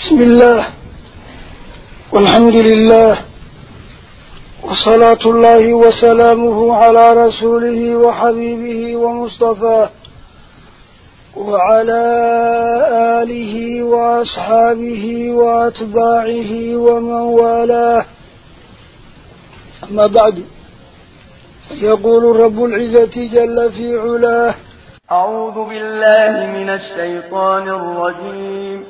بسم الله والحمد لله وصلاة الله وسلامه على رسوله وحبيبه ومصطفاه وعلى آله وأصحابه وأتباعه ومن والاه. أما بعد يقول رب العزة جل في علاه أعوذ بالله من الشيطان الرجيم.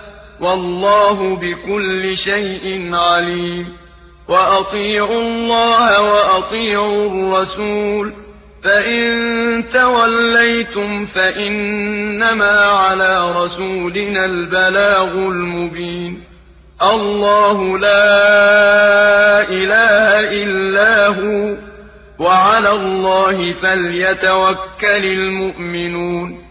والله بكل شيء عليم. وأطيعوا الله وأطيعوا الرسول. فإن توليتم فإنما على رسولنا البلاغ المبين. الله لا إله إلا هو. وعلى الله فليتوكل المؤمنون.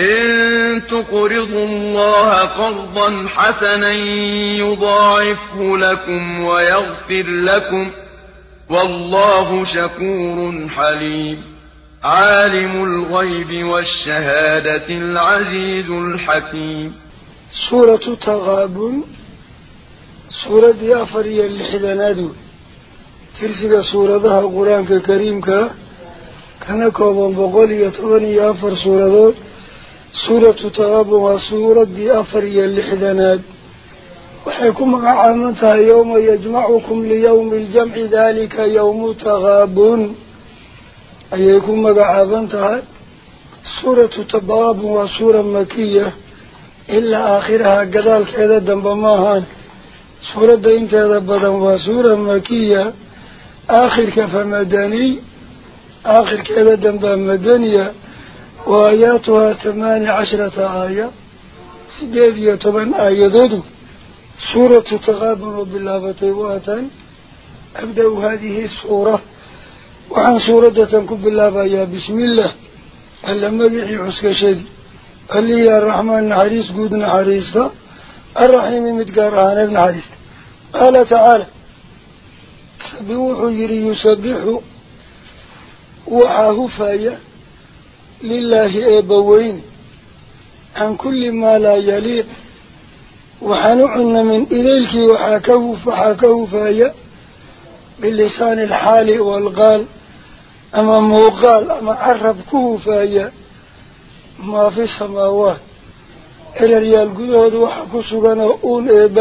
إن تقرضوا الله قرضا حسنا يضاعفه لكم ويغفر لكم والله شكور حليم. عالم الغيب والشهادة العزيز الحكيم. سورة تغابن. سورة أفريا اللحدنادو ترسك سورة القرآن الكريم كان كوبا بقولي يتغني أفر سورة سورة تغابن وسورة دي أفريا اللحدناد وحيكم عامتها يوم يجمعكم ليوم الجمع ذلك يوم تغابن. أيكم عامتها سورة تباب وسورة مكية. إلا آخرها قدال كذا دنبماهان. سورة دينت هذا بدن وسورة مكية. آخر كفمدني آخر كذا دنبا مدنية. وآياتها ثمان عشرة آية. طبعا آية دودو. سورة تغابن بالله بطيواتا أبدأ هذه السورة. وعن سورة تنكب بالله يا بسم الله. مدحي حسك شدي قال لي يا الرحمن نحريس قود نحريسك الرحيم متقارهان النحريس قال تعالى سبوح يري يسبح فايا لله إبوين عن كل ما لا يليق. وحنعن من إليك وحاكه فحاكه فايا باللسان الحالي والقال أما موقال أما عربكه فايا ما في السماوات. إلى ريال قدود وحكو سغنا أون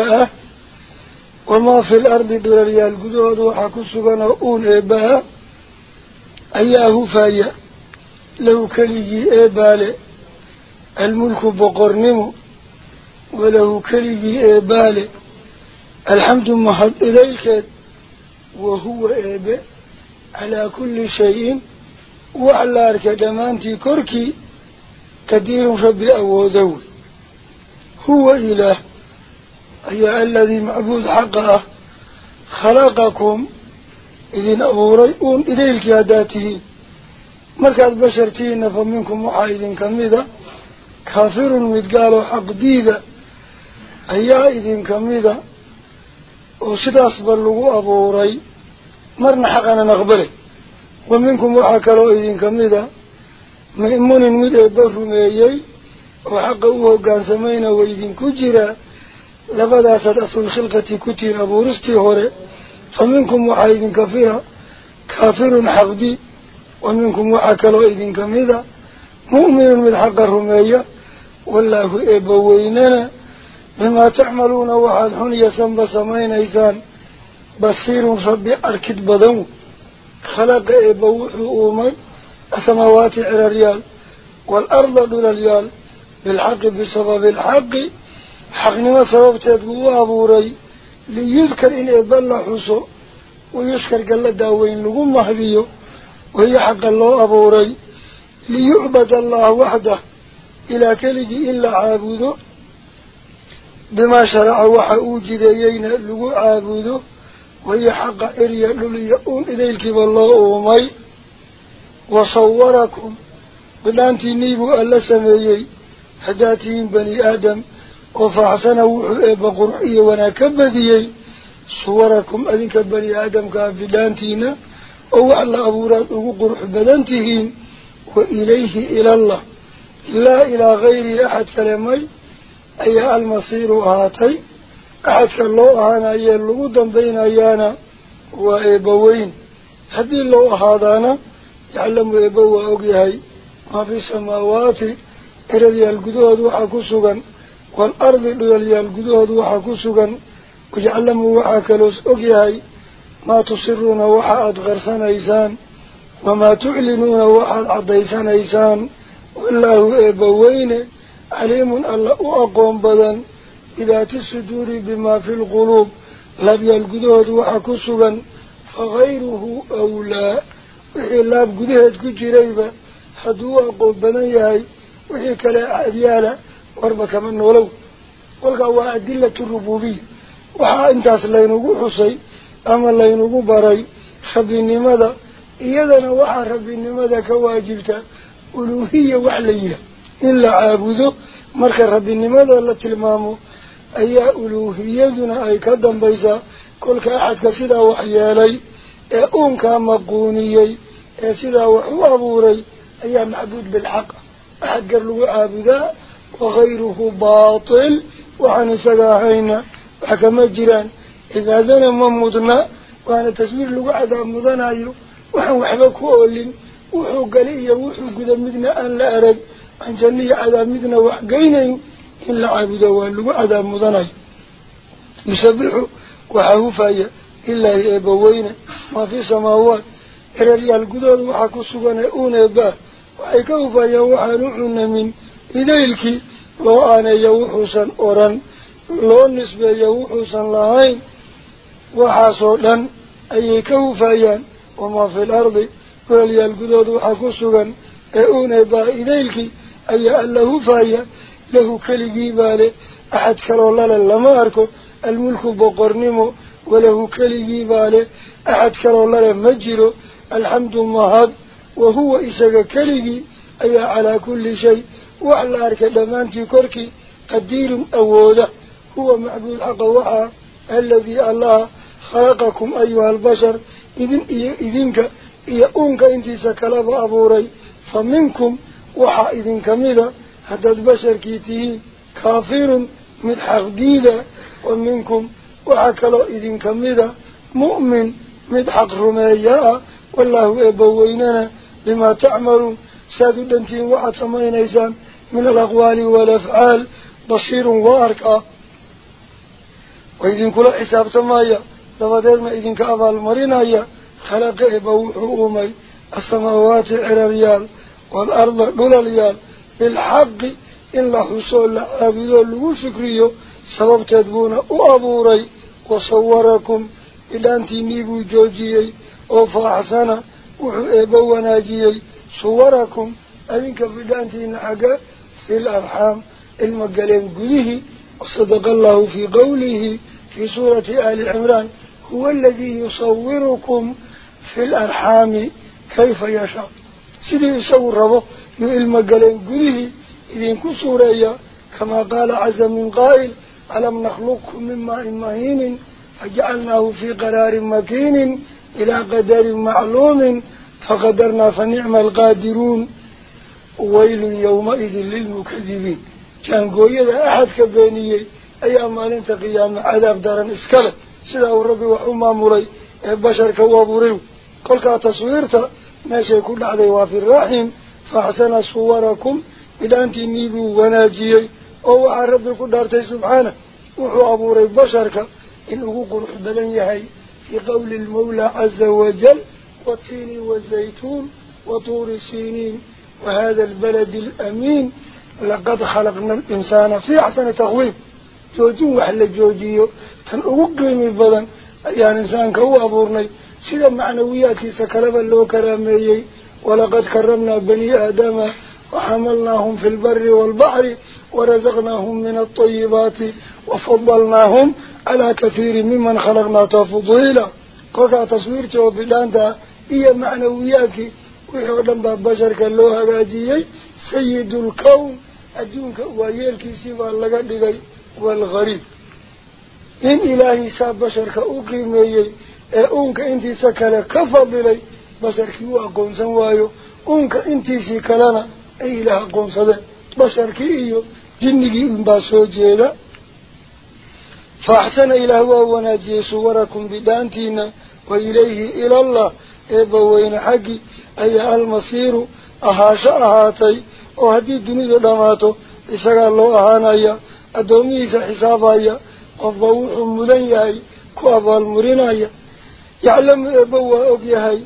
إباء لو كلي إبالي الملك بقرنمو وله كلي إبالي. الحمد محض إليك وهو إباء على كل شيء وعلى أركدمانتي كركي كثير ربي أوذو هو إله أي الذي مركز بشرتين فمنكم وحايد كميدة كافر متقال حق ديدة أي إذن كميدة وسداس بلغوا أبوري مرنا حقنا نقبله ومنكم وحاكلوا إذن كميدة مأمون مد بفميي وحق هو كان سمينا ويدين كجرا لبدا سد أصل خلقة كتير أبو رستي هوري فمنكم وحايد كفيرا كافر حقدي ومنكم وحكلوا إذن كميدا. مؤمن من حق الرمية. والله إبويننا بما تعملون وحد حنيا سنب سمين إيسان. بصير ربي أركد بدو خلق إبوح أومي السماوات على الريال. والأرض دون الريال. بالحق بسبب الحق. حق نما سبب تدقوا أبوري. ليذكر إن إبلا حسو ويذكر قال داوين لغم مهديو. وهي حق الله أبوري ليعبد الله وحده إلى كلج إلا عابده بما شرع وحا أوجد يين لغو عابده وهي حق إريا لليؤون إليك بالله أمي وصوركم بلانتي نيبو ألا سميي حداتين بني آدم وفحسن وحو بقرحي وأنا صوركم أذنك بني آدم كان وعلى أبورات وقرح بلانتهين وإليه إلى الله. لا إلى غير أحد كلمي. أي المصير هاتي. أحد كالله أنا يلغو بين أيانا وإبوين هذه الله هذانا يعلم يبوى أوجهي ما في السماوات إلى الجدود وحكسوغا والأرض إلى الجدود وحكسوغا ويعلم ما تصرون وحاد غرسان إيسان وما تعلنون وحاد عضيسان إيسان والله إبوين عليم الله أقوم بدا إذا تصدور بما في القلوب لبي القدود وحكسوا فغيره أولى وحي الله بقدهد كجريبا حدو أقوم بدا يهي وحي كلا عديالا واربك من ولو والقوى أدلة الربوبي وحا انتاس لينقو حسين أما اللي نقو خبيني ماذا النمضة إيادنا وحا خبيني ماذا كواجبتا ألوهية وحلية إلا عابده مرك خبيني ماذا اللي تلمامه أي ألوهية ذنا أي كدن بيسا كل كأحد كسيدا وحيالي أم كامقونيي سيدا وحوابوري أي معبود بالحق أحد قال له عابده وغيره باطل وعن سلاحين حكم الجيران iyo wuxuu guda midna aan la arag aan janno iyo cadaab midna wax geynayn in la caabudo waa lagu cadaab mudanayo yusabixu waxaa hufaya ilaahi eebbaweyne maa fi samaawaat eraryaal gudooda waxaa ku sugan ee uun eebbaa waxay ka hufayaan waxaan u cunamin idaylkii loo aaneeyo wuxuusan oran loo nisbeeyo wuxuusan lahayn وحاصولا أي كوفايا وما في الأرض وليا القدود وحاكسوا أعونا با إذيلك أي له فايا له كالجيبال أحد كالولا للماركو الملك بقرنمو وله كالجيبال أحد كالولا للمجيرو الحمد المهد وهو إساق كالجي أي على كل شيء وعلى أركض مانتي كوركي قدير أوده. هو معبود حقا وحا. الذي الله خلقكم أيها البشر إذن إذنك يأونك انتي سكلاب أبوري فمنكم وحا إذن كميدا هذا البشر كيتيه كافر مدحق ديدا ومنكم وعكلوا إذن كمدا مؤمن مدحق رمياء والله إبويننا بما تعملون. سادوا دنتين وعد سمين من الأقوال والأفعال بصير واركا وإذن كل حساب تمايا لما ما إذن كأبال مرينايا خلق خلقه بوحومي السماوات على ريال والأرض دولاليال بالحق إن له صلى عبد الله شكريه سبب تدبون أبوري وصوركم إلى أن تنيبوا جوجيي وفاحسنا وناجيي صوركم أذنك في دانتين حقا في الأرحام المقالين قده وصدق الله في قوله. في سورة آل عمران هو الذي يصوركم في الأرحام كيف يشاء. سيدي يصور ربه يؤلم قلن قده إذن سوريا كما قال عز من قائل ألم نخلقكم من ماء مهين فجعلناه في قرار مكين إلى قدر معلوم فقدرنا فنعم القادرون. ويل يومئذ للمكذبين. كان قوية أحد كبانيه أيام ما ننتقي يا عذاب دار إسكال. سيدا ربي وحما مولي. إيه بشر كوابوريو قل كا تصويرتا. ناشا يكون عدي وافي الرحيم. فحسن صوركم. إذا أنت نيبو وناجي أو عن ربي كل دار سبحانه. وحو أبوري بشرك إن أقول حبدا يهي. في قول المولى عز وجل. والتين والزيتون وطور السينين وهذا البلد الأمين. لقد خلقنا الإنسان في أحسن تغويب la joojiyo tan ugu qiimi badan ayaan insaanka u abuurnay sida macnawiyaadkiisa kaleba loo karaameeyey walaqad karamnaa bani aadama وحملناهم في البر والبحر ورزقناهم من الطيبات وفضلناهم على كثير ممن خلقنا تفضيلا قطع تصويرته وبلانتا إيا معنوياتك ويحولن ببشر كاللوها هذا سيد الكون أدونك ويالكي سيبا لغا والغريب إن إلهي ساب بشرك أقيمي أونك انتي سكالة كفضلي بشرك وأقون سوايو أونك انتي سكالنا ay ilaah aqoonsadeen basharkii iyo jinnigii unbaa soo jeeda fa axsana ilaah waa wanaajiyey suwarakum bidhaantiina wa ilayhi ilallah eebba weyne xaggii ayaa almasiiru ahaasho ahaatay oo haddii dunidu ku abaalmarinaya yaclamu eebba waa og yahay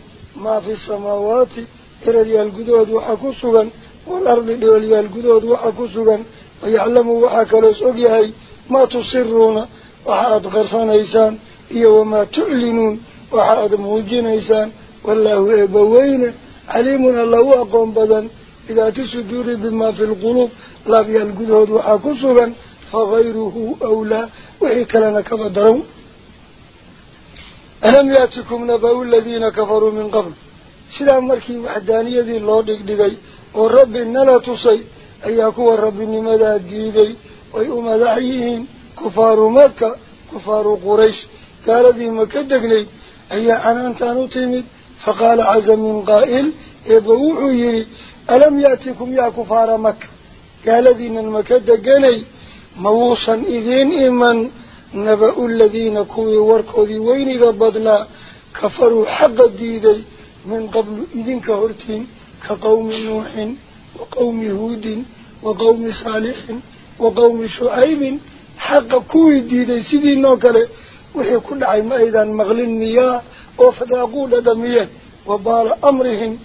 maa fi samaawaati eraryaal gudahood waxaa ku sugan والأرض دوليا القدود وحكسوغا ويعلموا وحكالوس أقيهي ما تصرون وحاد غرصان إيسان وما تعلنون وحاد موجين إيسان. والله إبوين عليم الله أقوم بدن إذا تسدور بما في القلوب لا بيا القدود وحكسوغا فغيره أولى وحيك لنا كبدرون ألم يأتكم نبأ الذين كفروا من قبل؟ سلام مركي وحدانية ذي الله ديكي. ورب نلا تصي. أيكو رب نمدا ديدي ويوم دعيين كفار مكة كفار قريش. قال ذي مكة دقني أي عنانتان تمد فقال عز من قائل إبوحو يري. ألم يأتكم يا كفار مكة؟ قال موصا إذين إمن نبأ الذين كوي وركوذي وين قبضنا كفروا حق الديدي من قبل إذن كهرتين كقوم نوح وقوم هود وقوم صالح وقوم شعيب حق كوي الديدي سيدي نوكله وحي كل عيم أيضا مغلين مياه وفداقود دمية وبال أمرهم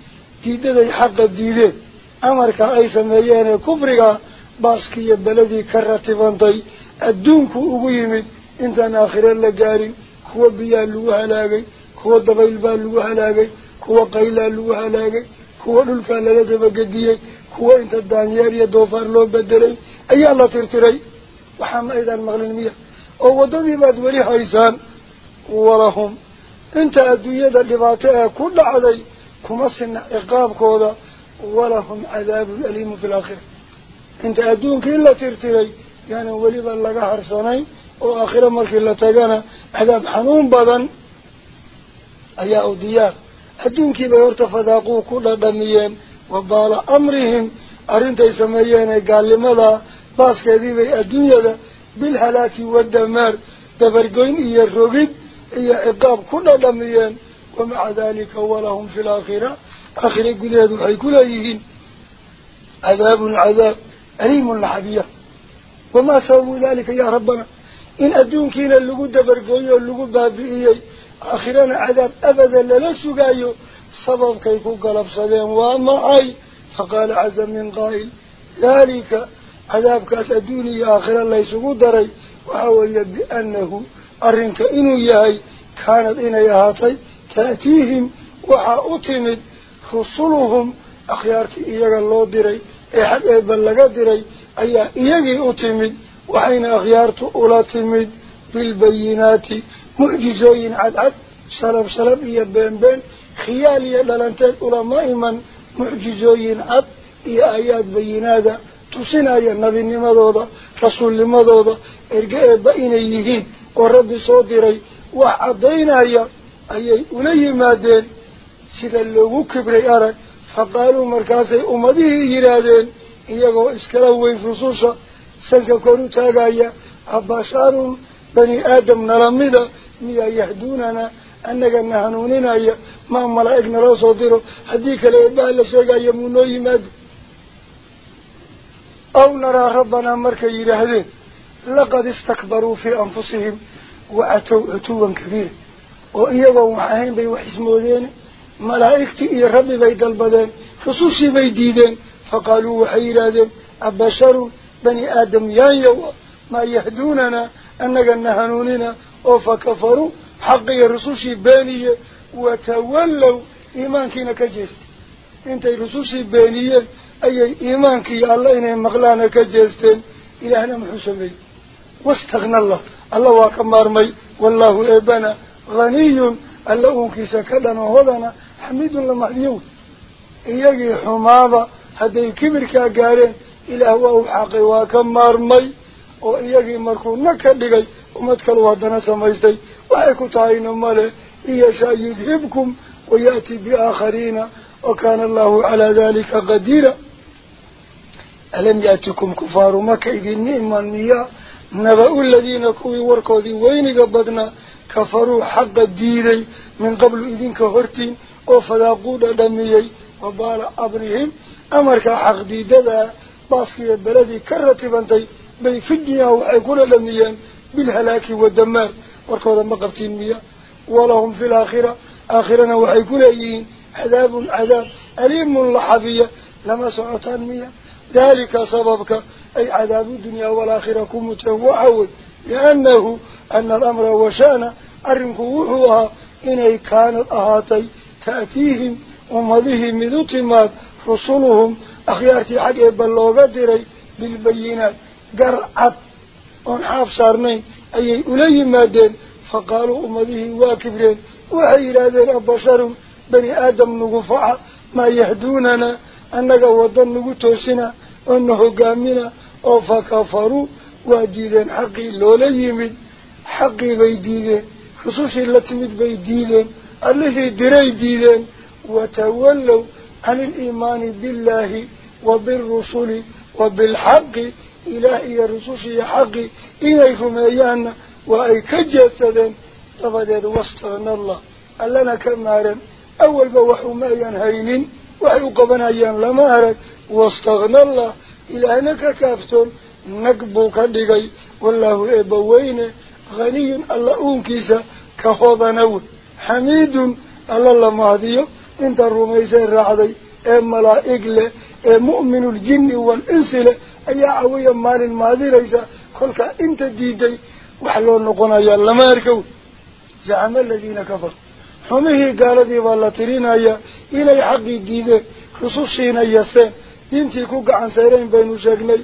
ديدي حق الديدي أمرك أي باسكي بلدي الدونك aakhire la gaarin kuwa biyaa lagu halaagay kuwa dabayl baa lagu halaagay kuwa qaylaa lagu halaagay kuwa dhulkaa lala dabagediyey kuwa inta daanyeer iyo doofaar loo bedelay ayaa la tirtiray waxaa ma aydaan maqlin miya oo waddadii baad weli haysaan walahum inta adduunyada dhibaato ee ku dhacday kuma sina ciqaabkooda walahum cadaabun aliimu fi laakhira inta adduunkii la tirtiray yaanan weliba laga harsanayn وآخر مركي لتغانا عذاب حنون بدن. أيها الديار هدون كيبا يرتفضاقوا كل دميين وبال أمرهم. أرنت يسميين قال لماذا باس كذيبي الدنيا بالهلاك والدمار. تبرقين إيا الرغب إيا عقاب كل دميين ومع ذلك ولهم في الآخرة. آخر قداد حيكون أيهين عذاب عذاب. أليم الحبية وما سووا ذلك يا ربنا. إن أدونكينا اللقو دبرقويو اللقو بابئيي. آخرنا عذاب أبدا للسقايو سبب كيكو قلب صدين ومعي فقال عز من قائل ذلك عذاب كاس أدوني آخرا ليسقو دري. وحاول بأنه أرنك إنو يهي كانت إنا يهاتي تأتيهم وحا أتمد رسولهم أخيارتي إياغا الله دري. إيحد إيبان لغا دري أيها إياغي أتمد وحين أغيارت أولا تمد بالبينات معجزوين عد عد سلب سلب إيا بين بين خيالي للانتاد أولا مائما معجزوين عد إيا آيات بينات aya nabinimadooda rasuulnimadooda erge-ee ba inay yihiin oo rabbi soo diray wax caddaynaya ayay ula yimaadeen sida loogu kibray arag kor u taagaya abashaarun bani aadam nalamida miyaa yahduunana annagana hanuuninaya maa malaa'ig naloo soo diro haddii kale eebbaha la sheegaya muu noo yimaado aw naraa rabbanaa markay yidhaahdeen laqad istakbaruu fii anfusihim wacatow cutuwan kabiira oo iyagoon wax ahayn bay wax ismoodeen rusushii bay diideen faqaaluu waxay yidhaahdeen abasharun bani aadam yaanyow maa yahduunana annagana hanuunina oo fakafaruu xaqiyo rusushii beeniye watawallow iimaankiina ka jeestay intay rusushii beeniyeen ayay iimaankii alla inay maqlaana ka jeesteen ilaahna muxuu sameeyey wastakna allah alla waa ka maarmay wallaahu eebana haniyun اللهم كيسا كدنا وهدنا حميد لمحيون يجي حمابة حتى يكبر كاقارين إلى هو أحاقي وكمار مي. ويجي مركون نكالي ومتكال وادنا سميزدي وحيكو تعين ماله إياشا يذهبكم ويأتي بآخرين. وكان الله على ذلك قديرا. ألم يأتكم كفار مكيدين نئمان مياه نبأ الذين كوي وركوذي وين قبضنا. كفروا حق الديري من قبل إذن كهرتين وفلاقود دميي وبال أبرهم أمرك حق ديدا باسكي البلدي كرتبانتي بي في الدنيا وحيكون دميان بالهلاك والدمار. وركوذا مقبتين مياه ولهم في الآخرة آخرنا وحيكون أيين عذاب عذاب أليم لحظية لما سعطان مية. ذلك سببك. أي عذاب الدنيا والآخرة كمته وعود لأنه أن الأمر وشأن أرنكوحها إني كانت أهاتي تأتيهم ومضيه مذتمات رسولهم أخيارتي حق بلوغة ديري بالبينات. قرعت ونحاف صارنين أي أولي مادين فقالوا أمضيه واكبرين. وحيرادين البشر بني آدم نقفع ما يهدوننا. أنك وضن نقتوسنا. أنه قامنا. أو فكفروا. وديدن حقي لولا يمد حقي بيديدن خصوصي التي مد بيديدن اللي دري ديدن وتولوا عن الإيمان بالله وبالرسول وبالحق إلهي الرسول حقي إليكم أيانا وأي كجسدا تفدد واستغنى الله. ألنا كمارا أول بوح ما ينهين وحيقبنا أيان لمارك واستغنى الله. إلى أنك كافتون. Buu ka dhigay wallaahu eebbaweyne haniyun alla uunkiisa ka hodana wey xamiidun alla la mahadiyo inta rumaysay raacday ee malaa'ig leh ee mu'minuljinni wal-insi leh ayaa cawiya maalin maadiraysa kolkaa inta diiday wax loo noqonayaa lama arka wey zacama aladiina kafaru xumihii gaaladii baa la tirinaya inay xaqii diideen rusushiina yaseen diintii ku gacan sayreen baynu sheegnay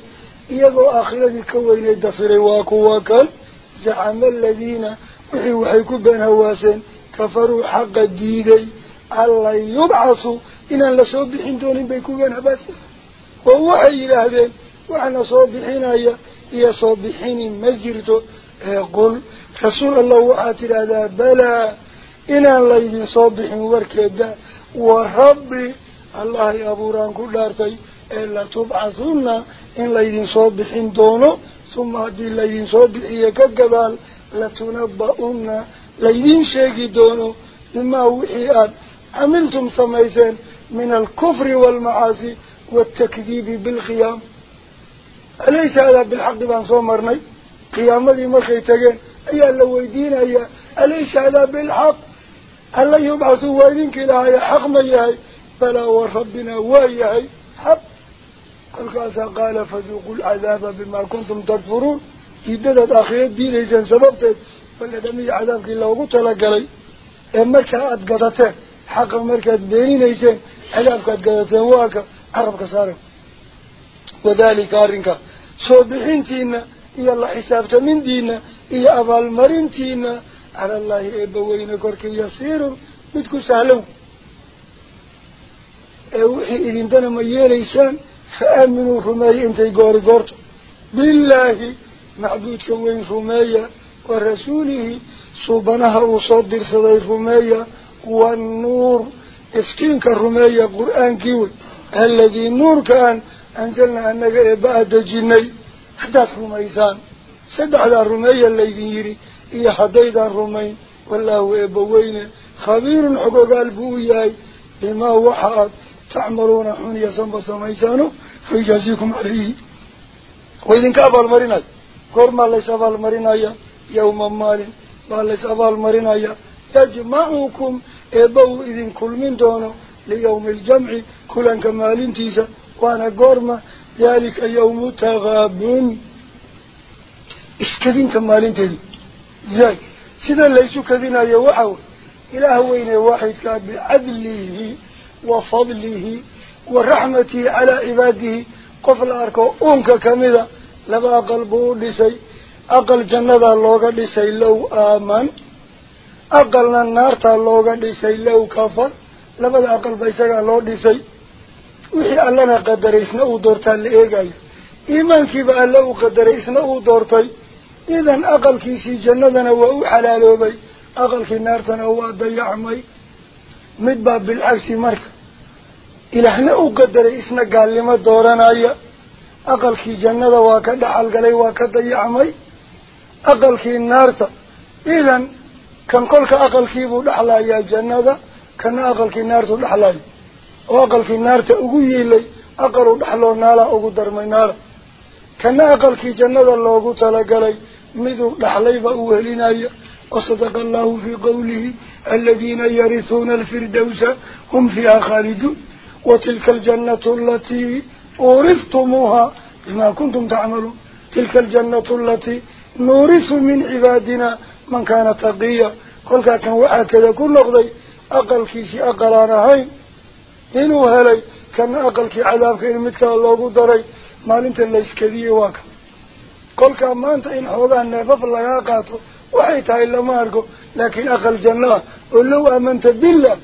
يجو آخرة الكوين الدفر وقواك زعم الذين وحي وحيك بينها هواسين كفروا حق الديدي. الله يبعثوا إن الله صبحين دون بيكو بينها بس ووحي إلى هذين وعن صبحين آية. هي هي صبحين مجرد إيه قل رسول الله وعاتل هذا بلا إن الله يبين صبحين وركب وربي الله يبوران كل دارتين إلا تبعثون إن ليدين صابحين دونه ثم هذه ليدين صابحية كالجبال لتنبؤون ليدين شاكي دونه لما وحيئات عملتم سميزين من الكفر والمعاصي والتكذيب بالقيام أليس هذا بالحق بأن صومرني؟ قيامة ما خيتكين أي اللو ويدين أي. أليس هذا بالحق؟ اللي يبعثوا ويدين كلا حق ما يهي؟ فلا وربنا ويهي. الكاسا قال فذوقوا العذاب بما كنتم تكفرون. في دادة أخيرة دي ليسا سببت. فالدمي عذاب في الله وطلق لي إما كانت قدته حق المركز بيني ليسا عذاب كانت قدته وهاك عرب كسارم وذلك أرنكا صبحين تينا إيا الله حسابت من دينا إيا أبا المرين تينا على الله إبا وين كوركي يصيرون متكو سهلون أوحي إذن دانا ما يليسان. فأمنوا رمي أنت قوري قرط بالله معبودك كوين رمي ورسوله صوبانها وصدر صدي رمي والنور. افتنك رمي قرآن كيوي الذي نور كان أنزلنا أنك إباد جني. حدث رميزان سد على رمي اللي يري إيا حديد الرمي والله إبوين خبير حقوق البوياي. بما وحاد aad tacmaluuna xun iyo sanba samaysaano fayjaasiikum calayhi waa idinka abaalmarinaya goormaa lays abaalmarinaya yawma maalin baa lays abaalmarinaya yajmacukum eebba uu idin kulmin doono liyawmi aljamci kulanka maalintiisa waana goorma daalika yawmu takaabun iskadinta maalinteedi zay sida laysu kadinayo waxa wey ilaah weyne waaxidkaa bicadlihi wa fadlihi wa raxmatihi calaa cibaadihi qof la arko uunka kamida laba aqal buu u dhisay aqal jannadaa looga dhisay low aaman aqalna naartaa looga dhisay low kafar labada aqalba isagaa loo dhisay wixii allana qadaray isna uu doortaa la eegayo iimaankiiba alle uu qadaray isna uu doortay jannadana waa u xalaaloobay aqalkii naartana waa dayacmay mid baa bilcagsi marka ilaahna u qadaray isna gaalnimo dooranaya aqalkii jannada waa ka dhaxal galay waa ka dayacmay aqalkii naarta idan kan kolka aqalkiibuu dhexlayaa jannada kana aqalkii naartu dhexlayo oo aqalkii naarta ugu yiilay aqalu dhexloo naalaa ugu darmay naala kana aqalkii jannada loogu talagalay miduu dhaxlayba uu helinaya وصدق الله في قوله الذين يرثون الفردوس هم فيها خالدون. وتلك الجنة التي أورثتموها بما كنتم تعملون. تلك الجنة التي نورث من عبادنا من كان تقيا. قل كان وأكذا كل نقضي. أقل كيسي أقل آنهاي إنو هلي كان أقل كي عذاب كي المتكى الله قدري. ما لنت الليس كذي واك. قل كان ما أنت إن حوضان نفف الله يا قاتل. وحيت إلا ماركو لكن أقل جنة ولو أمنت بالله.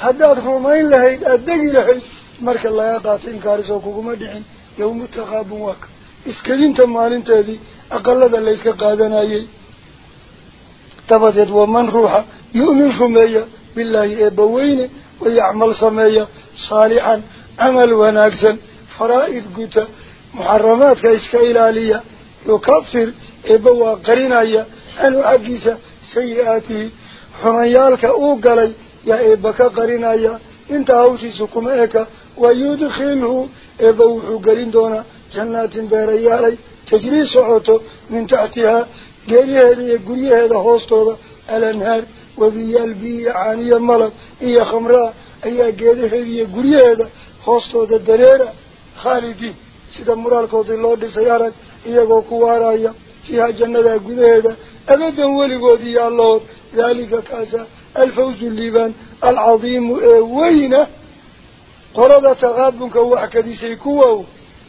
هداد فرمين لهيد أدقي لهيد مارك الله يا يقاطي إنكاري وكوكو مدعين يوم التقابوك إسكالين تمالين تهدي أقل لذا اللي إسكا قادنا يي تبتد ومن روح يؤمن فميا بالله إبوين ويعمل سميا صالحا. عمل وناكسا فرائد قتا محرمات كإسكا إلالية يكفر. إبوى قرينا يي أنو عقيسة سيئاته حميالك أوقلي يا إبكا قرينايا إنت هوشي سكمئك ويدخله. إبوحو قرين دونا جنات بيريالي تجري سعوته من تحتها. قرية هذا قرية هذا هوستوضا الأنهار وبيال بي عانية ملك. إيا خمراء أيا قرية هذا قرية هذا هوستوضا الدريرة خالدين سيدا مرالكوضي الله دي سيارة. إيا قوكوارا فيها جنة قرية هذا. أبدا ولقودي يا الله ذلك كاسا الفوز الليبان العظيم وين قرد تغابنك وحكدي سيكوة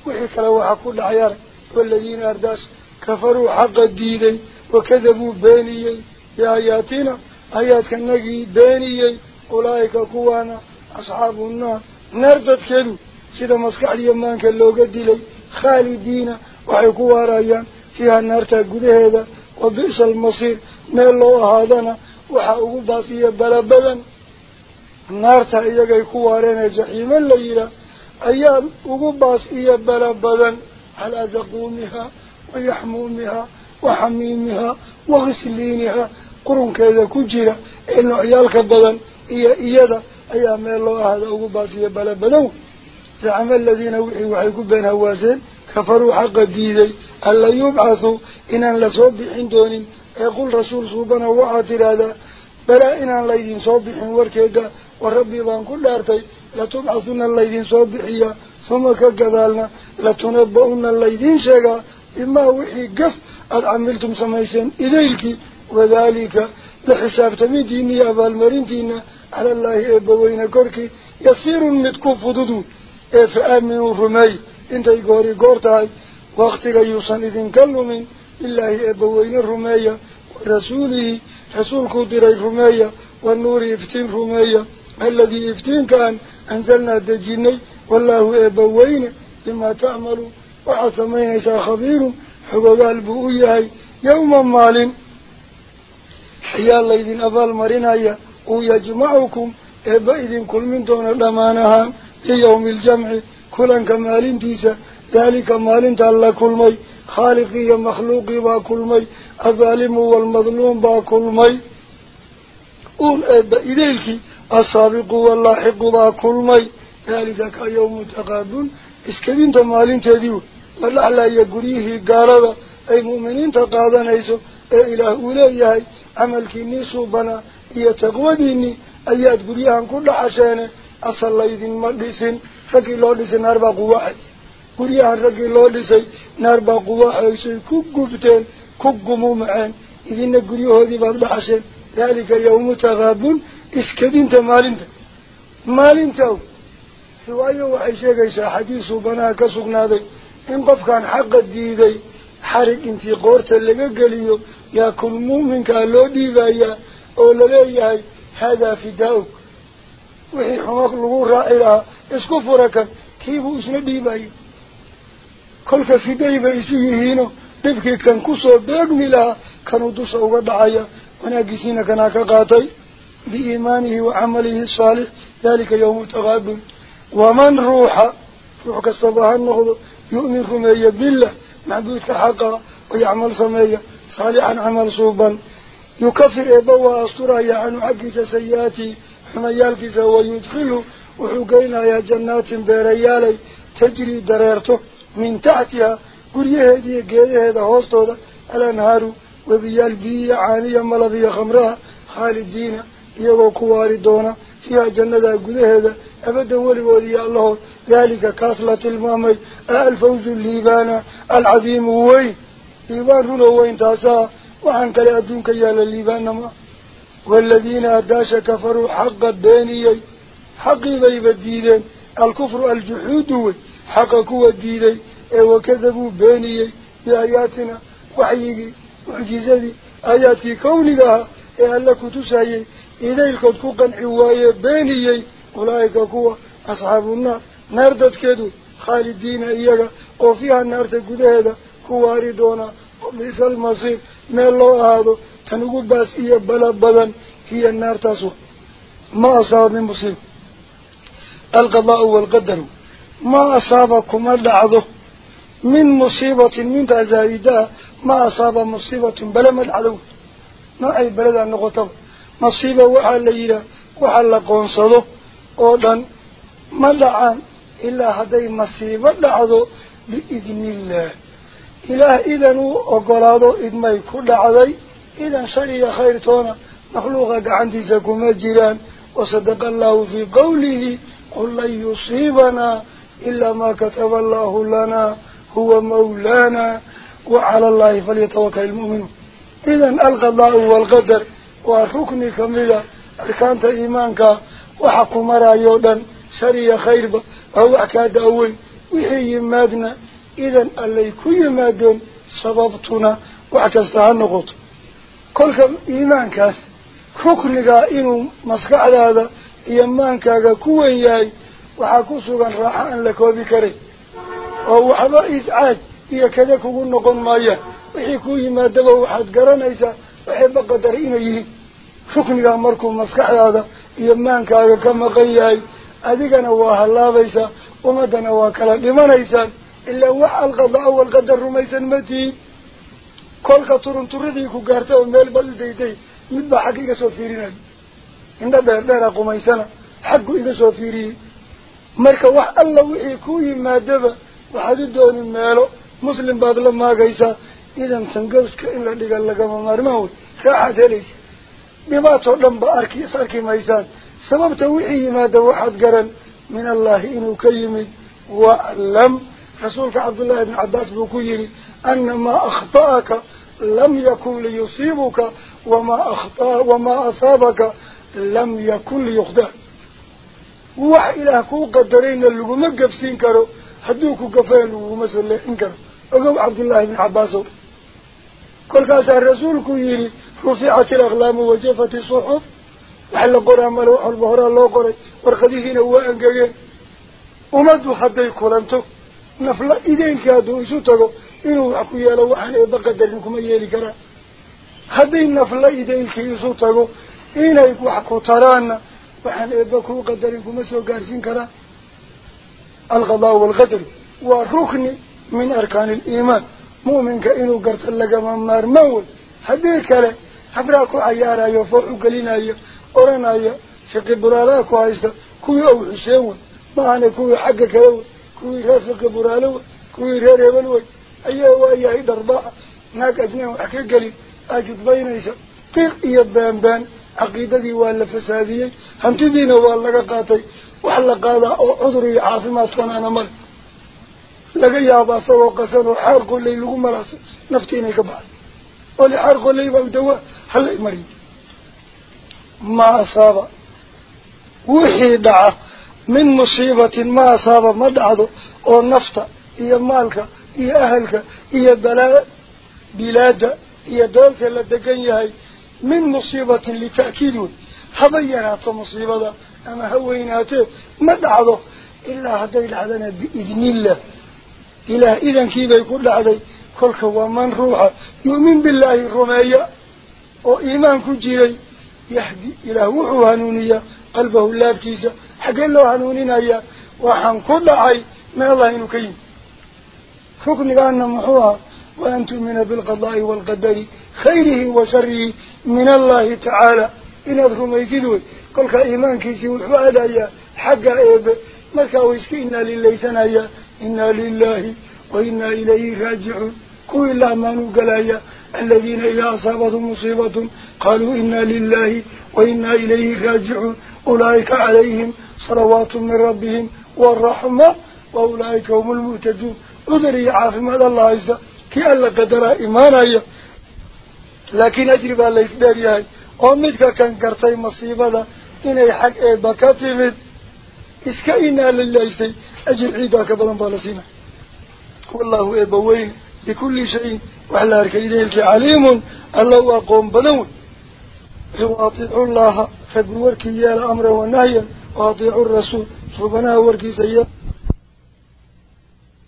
وحكا لوحا كل عيار. والذين أرداس كفروا حق الديني وكذبوا بانيي بآياتنا آيات كالنقي بانيي أولئك كوانا أصحاب النار. نردت كذو سيدا مسكع اليمان كاللوغة ديلي خالدين وحيكوا رأيان فيها النار تقود هذا وبئس المصير. ميلو هذانا وحاقوا باسية بلا بلا. النار تأيقا يكوا رينا جحيما ليلا أيام وقباس إيا بلا بلا. على زقومها ويحمومها وحميمها وغسلينها. قرن كذا كجرة إنه عيالك بدن. إيا إيادا أيام الله هذا وقباسي بلا بلو زعم الذين وحي وحيكوا بين هواسين كفروا حق الديدي ألا يبعثوا إن لصوب دون يقول رسول صوبنا وعاتر هذا بلا إن ليدين صوبحين وركيدا وربي بان كل أرتي لتبعثون الليدين صوبحيا ثم كقذالنا لتنبؤون الليدين شيئا إما وحي قف أد عملتم سميسين إليك وذلك لحساب تميديني أبا المرينتين على الله إبوين كوركي يصير متكوف ضدو فآمنوا رمي انت يقوري قورتاي وقتك يوصن إذن كلمين إله إبوين الرمية ورسوله رسول قدر الرمية والنور يفتين رمية الذي يفتين كان أنزلنا الدجيني والله إبوين لما تعملوا وعصمين إيسا خبير حبوال بؤيهي يوما مال حيا الله إذن أبال مرينايا ويجمعكم إبا إذن كل من دون الأمانها ليوم الجمع كلا كمال تيسا ذلك مال تعالى كل مي خالقي مخلوقي با كل مي الظالم والمظلوم با كل مي قول إبا إذنك السابق واللاحق با كل مي ذلك كيوم maalinteedii wey malaxlaa iyo guryihii gaalada ay mu'miniinta qaadanayso ee ilaah uu leeyahay camalkiinnii suubanaa iyo taqwadiinnii ayaad guryahan ku dhaxasheene asal laydinma dhisin dhisay naar baa quwaxaysa guryahan raggii loo dhisay naar baa quwaxaysay ku gubteen ku gumumaceen idina guryahoodii baad dhaxasheen daalika yawmu taqaabun iskadinta maalinta maalinta riwaayo waxay sheegaysaa xadiisuu banaha ka sugnaaday in qofkan xaqa diiday xarig intii qoorta laga geliyo yaa kun muuminkaa loo dhiibayaa oo laleeyahay haadaa fidaa-uk وهي حمق الغور رائعة. اسكفرك كيف اسم ديباي كلك في ديبا يسيهين دفكي كان كسو بيغملا كانوا دوسوا بعيا وناقسين كناك قاتي بإيمانه وعمله الصالح. ذلك يوم تغابل ومن روح. روحك استضاها النهض. يؤمن رمي بالله. معبود حقا. ويعمل سمية صالحا عمل صوبا. يكفر إبوة أسطره يعني عكس سيئاتي. حميالكس ويدخله وحقينا يا جنات بيريالي تجري دريرته من تحتها قريه هذه قيده هذا هوستودا الأنهار وبيال بي عانيا ملبي خمرها خالدين يغو كواري دونا فيها جنة قده هذا أبدا ولي الله ذلك كاسلة المامي الفوز الليبان العظيم وين ليبان هنا وين تاسا وعن كلا أدونك يا الليبان ما والذين أداش كفروا حق الدانيي حقي بيب الديدين الكفر الجحود حق كوى الديدي وكذبوا بانيي بآياتنا وحيي معجزتي آياتي كونها لك تسعي إذا الكود كوكا عواية بانيي أولئك كوا أصحاب النار. نردت كدو خالدين إياك وفيها النار تقود هذا كواري دونا. وبئس المصير. ما الله هذا تنقول باس إيا بلا بدن هي النار تسوى ما أصاب من مصيبة. القضاء والقدر. ما أصابكم العظه من مصيبة من تزايدها ما أصاب مصيبة بلا ما العدو ما أي بلد أن نغطب مصيبة وحال ليلة وحال قنصده أولا ما دعان إلا هذي مصيبة دعضو بإذن الله. إله إذن أقلاده إذ ما يكون دعضي إذن شري خير تونا. مخلوقة عندي سكما جيران وصدق الله في قوله قل لن يصيبنا إلا ما كتب الله لنا. هو مولانا. وعلى الله فليتوكل المؤمنون إذن القضاء والقدر والركن كميلة أركانت إيمانك وحكم رايودا شري خير. أو أكاد وحي إذن اللي كي مادن سببتنا وعكستها النقط كل إيمانك ركنك إنه مسكع هذا إيمانك كوين ياي وحكوسوغا راحا لك وبكري وحبا إسعاج هي كذا كقول نقول مايا وحكوه ما دبا وحد قرانيسا وحبا قدرين يهي ركنك مركم مسكع هذا إيمانك كما قياي. dhimanaysaan ilaa wax alqadaa walqadar rumaysan ma tihin kolka turunturadii ku gaartay oo meel bal dayday mid baa xagga iga soo fiirinayo indha dheer dheera qumaysana xaggu iga soo fiiriyey marka wax alla wixii ku yimaadaba waxaad u dooni meelo muslim baad la maagaysaa idan tangawska in la dhiga lagama maarmaan wey raaxaad helaysa dhibaatoo dhan ba arki is arki maysaan توحي ما دوحد قرن من الله إنه كيمد واعلم رسولك عبد الله بن عباس بكيري أن ما أخطأك لم يكن ليصيبك وما أخطأ وما أصابك لم يكن ليخدع وح إله كو قدرين اللي مقفسين كرو حدوك قفين ومسؤولين كرو أقول عبد الله بن عباس. كل كاس الرسول كيري رفعت الأغلام وجفت الصحف. وحل لو قرى ورقديهنا وانقاقين ومدو حدي كولانتو نفلا إذين كادو إسو تغو إنو وحكو يالا وحن إبا قدرنكم يالي كرا. حدي نفلا إذين كيسو تغو إنا وحكو ترانا وحن إبا كو قدرنكم سو قارسين كرا. الغضاء والغدر والركن من أركان الإيمان. مؤمنك إنو قرت لك ممار مول. حدي كلا حبراكو عيارا يوفوحو قلينا يو oranaya fiqi buraalaha ku haysta kuwii ow xuseen wey maahane kuwii xagga kale wey kuwii reer fiqi buraale wey kuwii reer hebel wey ayaa waa yahay dharbaaca naag ajnaan wax ka gelin aa judbaynaysa qiiq iyo baanbaan caqiidadii waa la fasaadiyey hantidiina waa laga qaatay wax la qaadaa oo cudur iyo caafimaad tonaana male laga yaaba asagoo qasan oo xaar qolley lagu malaasay nafti inay ka baxday oo lixaar qolley baa dawaa hala mariyo من مصيبة ما أصاب ما دعضه أو نفط إيا مالك إيا أهلك إيا بلاد بلاد إيا دولك يهي. من مصيبة لتأكيد هبينات مصيبة أما هويناته ما دعضه إلا هدي العدنا بإذن الله. إله إذن كيف يكون لعدي كلك ومن روح يؤمن بالله الرمية وإيمان كجيري يهدي إلى وحو هنونية حق الله هنونينا وحن كل عي من الله نكيم فكن أن محوها وأن تؤمن بالقضاء والقدر خيره وشره من الله تعالى. إن أدخل ما يجدوه كل إيمان كيسي وحوالا حق إيب. مركا ويسكي إنا لله سنايا إنا لله وإنا إليه راجعون. كو الله ما نقلايا الذين إذا أصابتهم مصيبة قالوا إنا لله وإنا إليه راجعون. أولئك عليهم صلوات من ربهم والرحمة وأولئك هم المهتدون. أدري عافم هذا الله عز كي ألا قدر إيمانا لكن أجرب الله إسدار ياهي ومدك كان قرطي مصيبة إني حق إيبا كاتمد إسكا إنا لله إستي أجر عيدا كبرا بالسينا. والله إيبا وين بكل شيء. وعلى أركيديك عليم. الله أقوم بنون. وأطيعوا الله. فقل وركي يا الأمر والنهي أطيع الرسول ربنا وركي سيا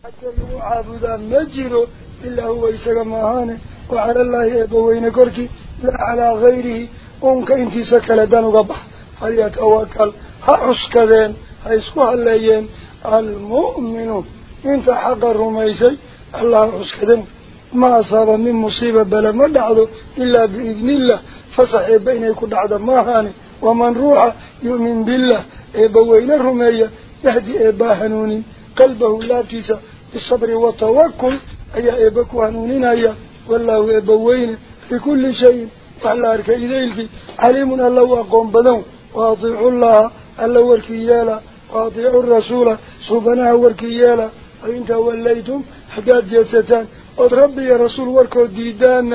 حتى لو عابدا مجلو إلا هو إساق ماهانه وعلى الله يبوين كركي لا على غيره. أمك إنتي سكال دن قبح. فليت أوكال هعسكذين هيسوها الليين المؤمن إنت حق الرميسي الله عسكذين ما أصاب من مصيبة بلا مدعض إلا بإذن الله. فصحي بين يكون ما ماهانه ومن روح يؤمن بالله إبوين الرمية يهدي إبا هنوني قلبه لا تيسى بالصبر والتوكل أي إباك هنونين أي والله إبوين كل شيء. فعلا أركا إذيلك عليم ألو أقوم بذو وأطيع الله ألو وركيالا وأطيع الرسول سبناه أركيالا وإنت وليتم حقا جيستان وربي يا رسول وركو ديدان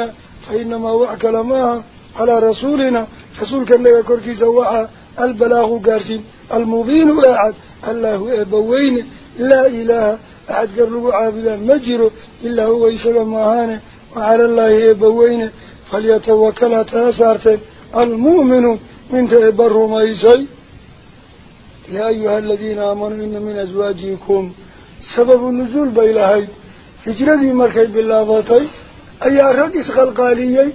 فإنما وعك لماها. على رسولنا. رسولك اللي يقول في زواحة البلاغ قارسين. المبين أعد الله أبوين لا إله أحد. قرب عابدا مجره إلا هو يسلم وعانا وعلى الله أبوين فليتوكل تأسارت المؤمن من تأبر ما يسي يا أيها الذين آمنوا إن من أزواجكم سبب النزول بإلهي. هجرة مركز بالله باطي أي أرد إسخال قاليين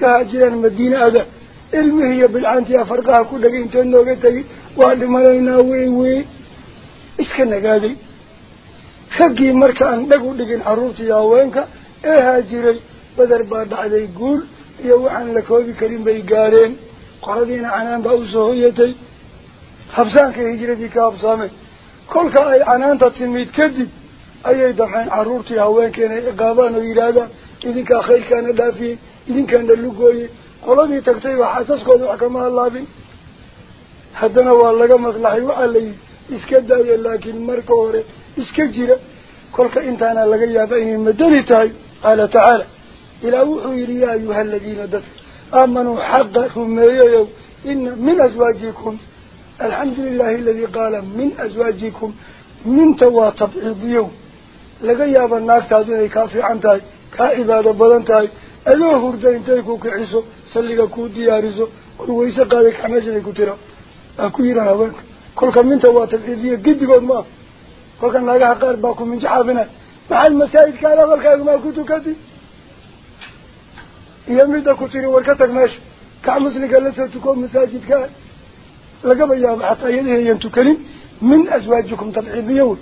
ka haajiraan madiine ada ilmihii iyo bilcaantii afarqaha ku dhagay intee nooga tegi waa dhimanaynaa wey wey iska nagaaday raggii marka aan dhag u dhigin carruurtii haweenka ee haajiray beder baa dhacday guul iyo waxaan la koobi karin bay gaadheen qoradiina canaan baa usoo hoyatay habsaankay hijiradii ka habsaameen kolka ay canaanta timid kadib أي دحين عرورتي هواين كان قابان ويرادا إذن كان خير كان دافي إذن كان اللقوي قلبي تكتب وحساس قد وحكم الله بي. حدنا والله مصلحي وعلي. إسكدالي لكن مركوري إسكجيرا قلت إنتانا لقيا بإني مدريتاي قال تعالى. إلى وحو إليا أيها الذين دفع آمنوا حقهم إن من أزواجكم. الحمد لله الذي قال من أزواجكم. من تواطب عضيهم cibaado badan tahay adoo hurda intay ku kiciso salliga kuu diyaariso oy wayse qaaday kaxmeeshaday ku tira aa ku yidhaan haweenka kolka minta waa tabciidiya giddigood ma ah kolka naagaha qaar baa ku minjo xaabinay maxaad masaajidkaada aqalkaagumaa ku tukati iyo midda ku tiri war ka tag meesha kac musliga lasoo tuko masaajidkaa lagaba yaabo xataa iyadaheeyan tukanin min aswaajikum tabciidiya wey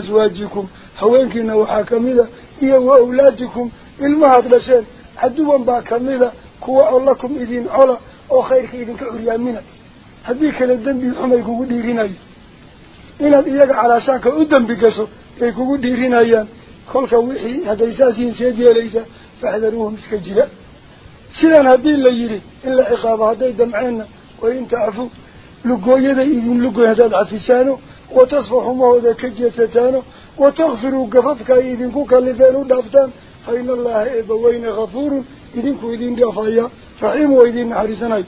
aswaajikum haweenkiina waxaa kamid a iyo wa awlaadikum ilmahaad dhasheen caduwan baa kamida kuwa oo lakum idin cola oo khayrka idinka curyaamina haddii kale dembi xumay kugu dhiirinayo inaad iyaga calaashaanka u dembi gasho ay kugu dhiirinayaan kolka wixii hadday saas yihiin seed yeelaysa faxdaruuhum iska jira sidan haddii la yidhi in la ciqaabo hadday damceenna wain tacfu لقوية إذن لقوية هذا العفشانه وتصفح ذاك كجيستانه وتغفروا قفتك إذن كوكا لفانه دفتان فإن الله إبوين غفور إذن كو إذن دفايا فعيم وإذن حريسانه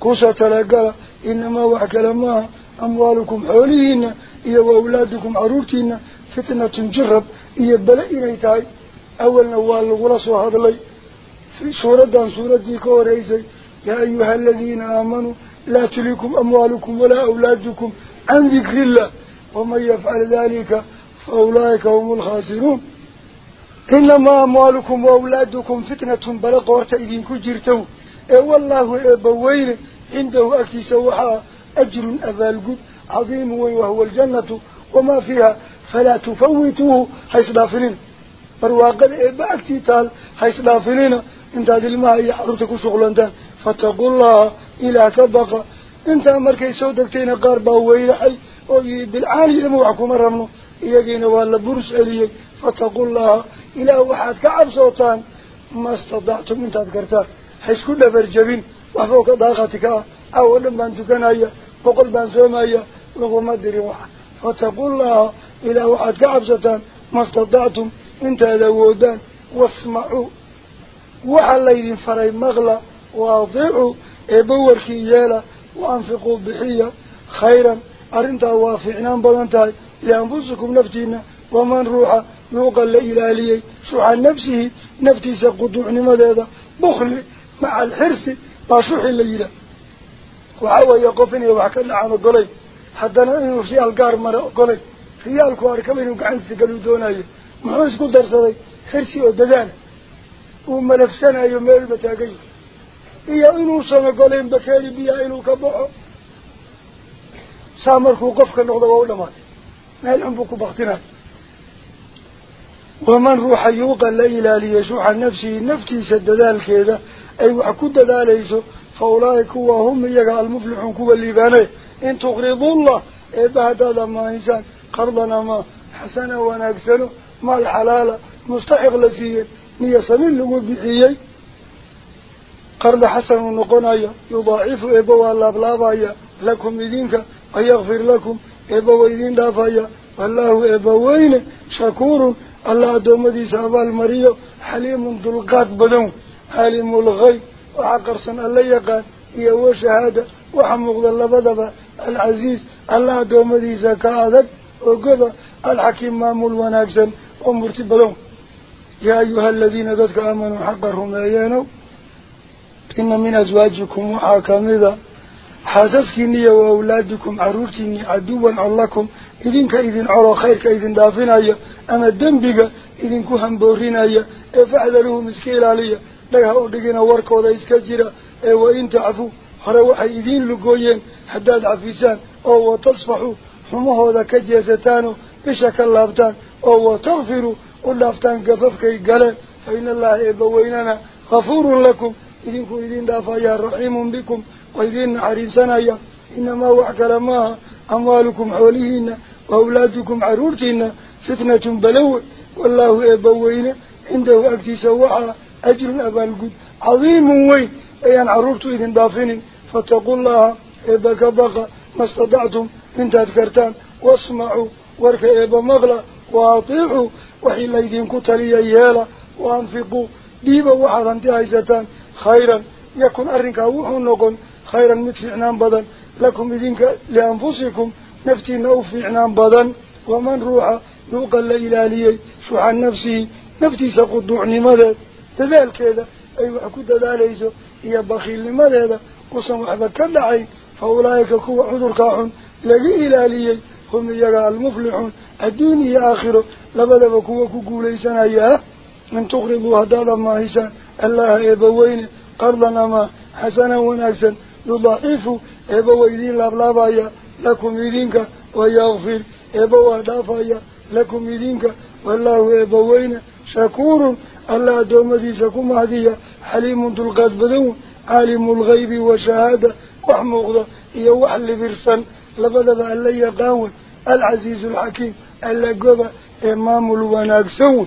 كوسا تلقل إنما وحك لما أموالكم حوليهن إيا وأولادكم عرورتين فتنة جرب إيا بلئي ريتاي أول نوال الغلص وهذا لي. في سورة دان سورة ديكو ريزي. يا أيها الذين آمنوا لا تليكم أموالكم ولا أولادكم عن ذكر الله. ومن يفعل ذلك فأولئك هم الخاسرون. إنما أموالكم وأولادكم فتنة بلا قرطة إذن إي والله إبوين عنده أكي سوحا أجر أبالقب عظيم وهو الجنة وما فيها فلا تفوتوه حيث دافنين برواق الإباء أكتيتال حيث دافنين انت هذه المهاية حرورتك شغلان دان فتقول الله إلى كبقى انت أمرك يسودكتين قاربا ويلحي ويهي بالعالي لموعكم الرمو إياقين وان لبرس عليك. فتقول الله. إلى وحدك كعب سلطان. ما استضعتم من أذكرتك حيث كل فرجبين وفوق ضاغتك أولا بان تكنايا فقل بان سومايا لغم الدري واحد فتقول الله. إلى وحدك كعب سلطان. ما استضعتم من أذودان واسمعوا. وعلى الذين فري مغلى. واضعوا. إبور كيزالة وأنفقوا بحية خيرا أرنتا وافعنا بلانتاي لأنفسكم نفتينا ومن روحا نوقا لإلالي شوحا نفسه نفتي سقطوا عن مدادا بخل مع الحرس باشوح الليلة وعوى يقفني وحكال عن قلي حتى نعينه في القار مرة قلي في القار كمين وقعن قلو دوناي محمس قدر صدي حرسي ودداني وما نفسنا يوم يلبتها قيل إياه إنو سنقلين بكير بيها إنو كبعه سامركو قفك النقضة وأولمات نهل أنبوك بغتنا ومن روح يوقى الليلة ليشوح نفسه نفتي سددال كيدا أي وحكود داليسو فأولئك هو هم يقع المفلحون كوبا الليباني إن تغرضوا الله إيه بعد هذا ما إنسان قرضنا ما حسنا ونكسنا ما الحلال مستحق لسيه نيا سمين لقبيحيي قرد حسن نقنايا يضاعف إبوا اللبلابايا لكم إذنك ويغفر لكم إبوا إذن دافايا والله إبوين شكور الله دوم دي سابا المريض حليم دلقات بدون حليم الغي وعقر سن الله يقال هي وشهادة وحمق للبضبة العزيز الله دوم دي سكاذك وقضى الحكيم مامول ونكسن ومرتب بدون. يا أيها الذين ذاتك آمنوا حقرهم أيانو kamida xaasaskiini wa awlaadikum caruurtiini caduwan col lakum idinka idin colo khayrka idin dhaafinaya ama dembiga idinku hamboorinaya ee faxdaruhum iska ilaaliya dhagha u dhigina warkooda iska jira ee wain tacfu hore waxay idiin lugooyeen haddaad cafisaan oo watasfaxuu xumahooda ka jeesataanoo bisha ka laabtaan oo watakfiruu u dhaaftaan gafafkay galeen fa ina allaha eebbaweynana hafuurun lakum idinku idin dhaafayaa raxiimun bikum وإذين نحريسانايا إنما وحكال ماها أموالكم حوليهن وأولادكم عرورتهن فتنة بلو والله إبوين عنده أكتي سوحا أجر أبالقود عظيم وين أيان عرورت إذن دافين فاتقوا الله إباك بقى ما استطعتم من تذكرتان. واسمعوا ورك إبا مغلى وأطيعوا. وحي ليدين خيرا. يكون أرنك وحو نقن خيرا مدفعنان بدن. لكم إذنك لأنفسكم نفتين أوفعنان بدن. ومن روح يوقل إلالي شوح نفسه نفتي سقطوع لماذا تذلك هذا أي وحكو تذاليسو هي بخيل لماذا هذا؟ وصمح ذكر فأولئك كوا عذر كاحن. لقي إلالي هم يقع المفلحون الدنيا آخره. لبدا بكوا من تقربوا هذا ما هيسان الله إبوين قرضنا ما حسنا ونكسا يضعيف إبا ويدين لابلابايا لكم يدينك ويغفر. إبا ودافايا لكم يدينك والله إبا وين شكور. الله دوم ديسكم هذه. حليم تلقات بدون. عالم الغيب وشهادة وحمغضة. إيا وحل برسن لبدا بأن لي قاون العزيز الحكيم. ألا قبا إمام الوناك سون